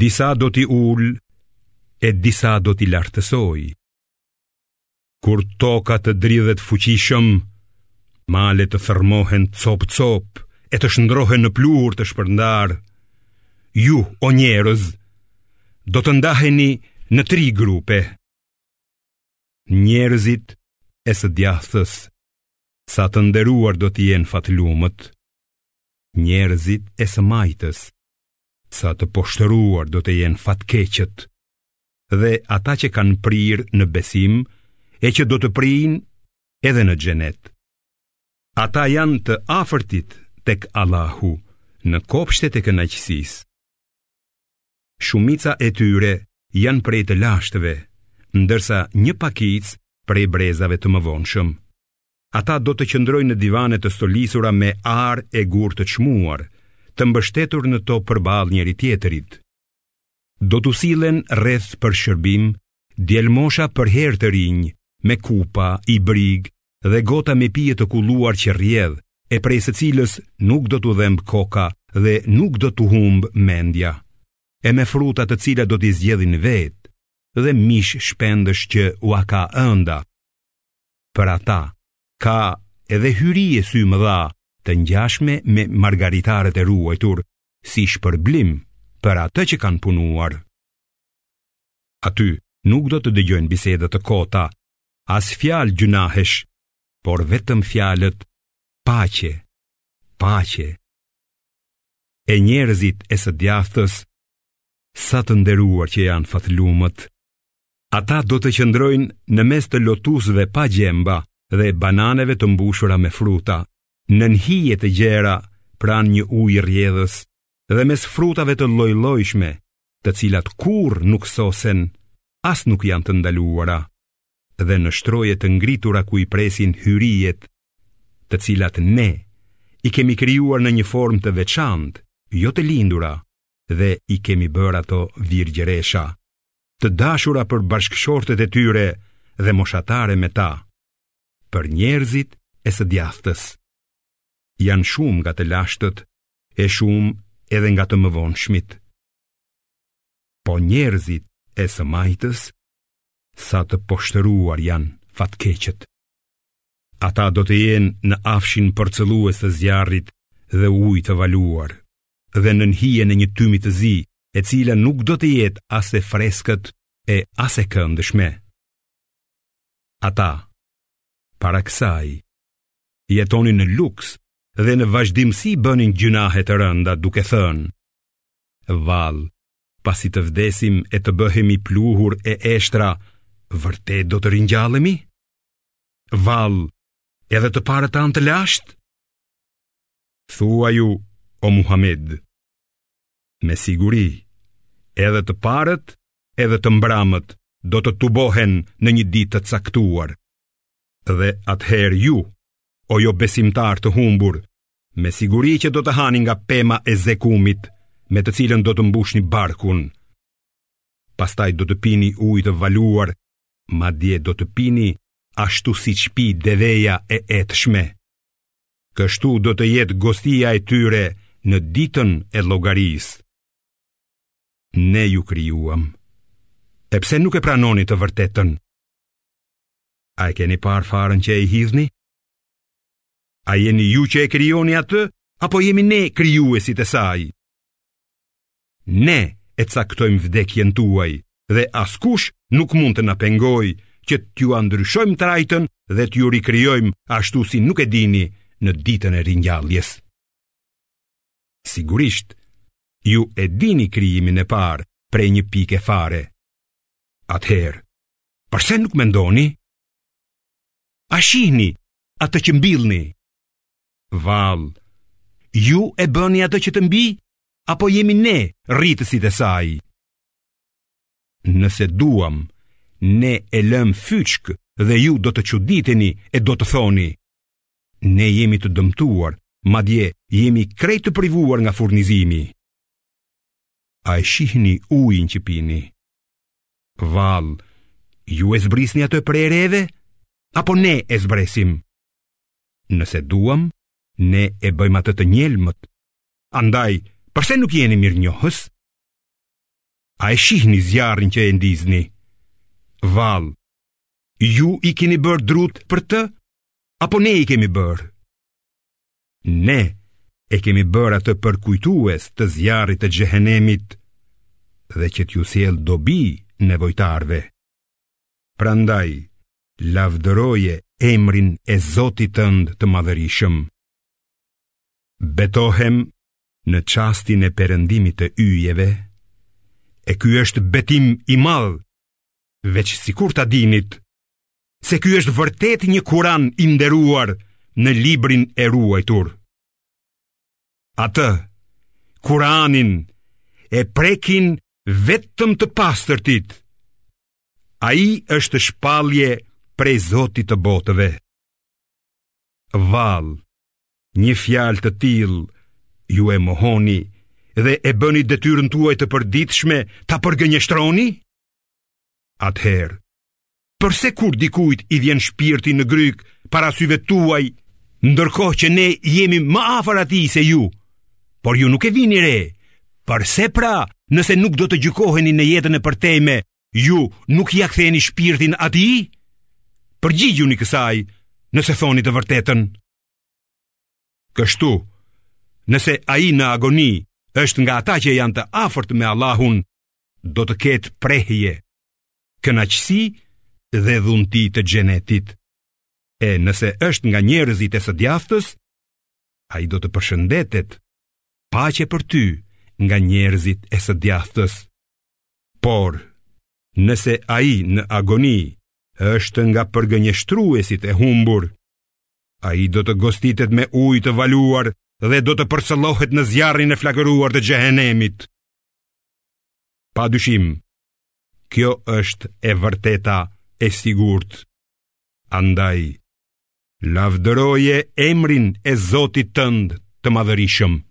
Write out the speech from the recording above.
Disa do t'i ulë e disa do t'i lartësojë. Kur toka të dridhet fuqishëm, malet të thërmohen copë-copë e të shndërrohen në pluhur të shpërndarë. Ju o njerëz, do të ndaheni në tri grupe. Njerëzit e së djathtës, sa të nderuar do të jenë fatlumët. Njerëzit e së majtës, sa të poshtëruar do të jenë fatkeqët dhe ata që kanë prirë në besim e që do të prijnë edhe në xhenet. Ata janë të afërtit tek Allahu në kopshtet e kënaqësisë. Shumica e tyre janë prej të lashtëve, ndërsa një pakicë prej brezave të mëvonshëm. Ata do të qëndrojnë në divane të stolisura me ar e gurë të çmuar, të mbështetur në to përballë njëri-tjetrit. Do t'u sillen rreth për shërbim djelmosha përherë të rinj, me kupa, ibrigë dhe gota me pije të kulluar që rrjedh, e prej së cilës nuk do t'u dhembë koka dhe nuk do t'u humbë mendja. E me fruta të cilat do t'i zgjedhin vetë dhe mish shpendësh që ua ka ënda. për ata. Ka edhe hyrie symëdha të ngjashme me margaritarët e ruajtur si shpërblim për atë që kanë punuar. Aty nuk do të dëgjojnë biseda të kota, as fjalë gjynahesh, por vetëm fjalët paqe, paqe. E njerëzit e së djathtës, sa të nderuar që janë fatlumët, Ata do të qëndrojnë në mes të lotusëve pa gjemba dhe bananeve të mbushura me fruta, nën hije të gjera pranë një ujë rrjedhës dhe mes frutave të llojllojshme, të cilat kurrë nuk sosen, as nuk janë të ndaluara dhe në shtroje të ngritura ku i presin hyritë, të cilat ne i kemi krijuar në një formë të veçantë, jo të lindura, dhe i kemi bërë ato virgjëresha, të dashura për bashkëshortët e tyre dhe moshatare me ta, për njerëzit e së djathtës. Janë shumë nga të lashtët e shumë edhe nga të mëvonshmit. Po njerëzit e së majtës, sa të poshtëruar janë fatkeqët. Ata do të jenë në afshin përcëllues të zjarrit dhe ujë të valuar. dhe nën hijen e një tymi të zi, e cila nuk do të jetë as e freskët e as e këndëshme. Ata, para kësaj, jetonin në luks dhe në vazhdimësi bënin gjynahe të rënda duke thënë, Vallë, pasi të vdesim e të bëhemi pluhur e eshtra, vërtet do të ringjallemi? Vallë, edhe të parët tanë të lashtë? Thuaju, o Muhammed, me siguri, edhe të parët, edhe të mbramët, do të tubohen në një ditë të caktuar. Dhe atëherë ju, o jobesimtarë të humbur, me siguri që do të hani nga pema e zekumit, me të cilën do të mbushni barkun. Pastaj do të pini ujë të valuar, madje do të pini ashtu siç pi deveja e etshme. Kështu do të jetë gostia e tyre në ditën e llogarisë. Ne ju krijuam. E pse nuk e pranoni të vërtetën? A e keni parë farën që e hidhni? A jeni ju që e krijoni atë, apo jemi ne krijuesit e saj? Ne e caktojmë vdekjen tuaj dhe askush nuk mund të na pengojë që t'jua ndryshojmë trajtën dhe t'ju rikrijojmë ashtu si nuk e dini në ditën e ringjalljes. Sigurisht, ju e dini krijimin e parë prej një pike fare. Atëherë, përse nuk mendoni? A shihni atë që mbillni? Vallë, ju e bëni atë që të mbijë? apo jemi ne rritësit e saj? Nëse duam, ne e lëmë fyçkë dhe ju do të çuditeni e do të thoni: Ne jemi të dëmtuar, madje jemi krejt të privuar nga furnizimi. A e shihni ujin që pini? Vallë, ju e zbrisni atë prej reve? Apo ne e zbresim? Nëse duam, ne e bëjmë atë të njelmët. Andaj, përse nuk jeni mirënjohës? A e shihni zjarrin që e ndizni? Vallë, ju i keni bërë drutë për të? Apo ne i kemi bërë? Ne e kemi bërë atë përkujtues të zjarrit të xhehenemit dhe që t'ju sjellë dobi nevojtarëve. Prandaj, lavdëroje emrin e Zotit tënd të madhërishëm. Betohem në çastin e perëndimit të yjeve, e ky është betim i madh, veç sikur ta dinit, se ky është vërtet një Kuran i nderuar në librin e ruajtur. Atë, kuranin, e prekin vetëm të pastërtit. Ai është shpallje prej zotit të botëve. Vallë, një fjalë të tillë, ju e mohoni dhe e bëni detyrën tuaj të përditshme ta përgënjeshtroni? Atëherë, përse kur dikujt i vjen shpirti në grykë para syve tuaj, ndërkohë që ne jemi më afër atij se ju, por ju nuk e vini re. Përse pra, nëse nuk do të gjykoheni në jetën e përtejme, ju nuk ia ktheni shpirtin atij? Përgjigjuni kësaj, nëse thoni të vërtetën. Kështu, nëse ai në agoni është nga ata që janë të afërt me Allahun, do të ketë prehje, kënaqësi dhe dhunti të xhenetit. E nëse është nga njerëzit e së djathtës, ai do të përshëndetet paqe për ty nga njerëzit e së djathtës. Por, nëse ai në agoni është nga përgënjeshtruesit e humbur, ai do të gostitet me ujë të valuar dhe do të përcëllohet në zjarrin e flakëruar të xhehenemit. Pa dyshim, kjo është e vërteta e sigurt. Andaj, lavdëroje emrin e Zotit tënd të madhërishëm.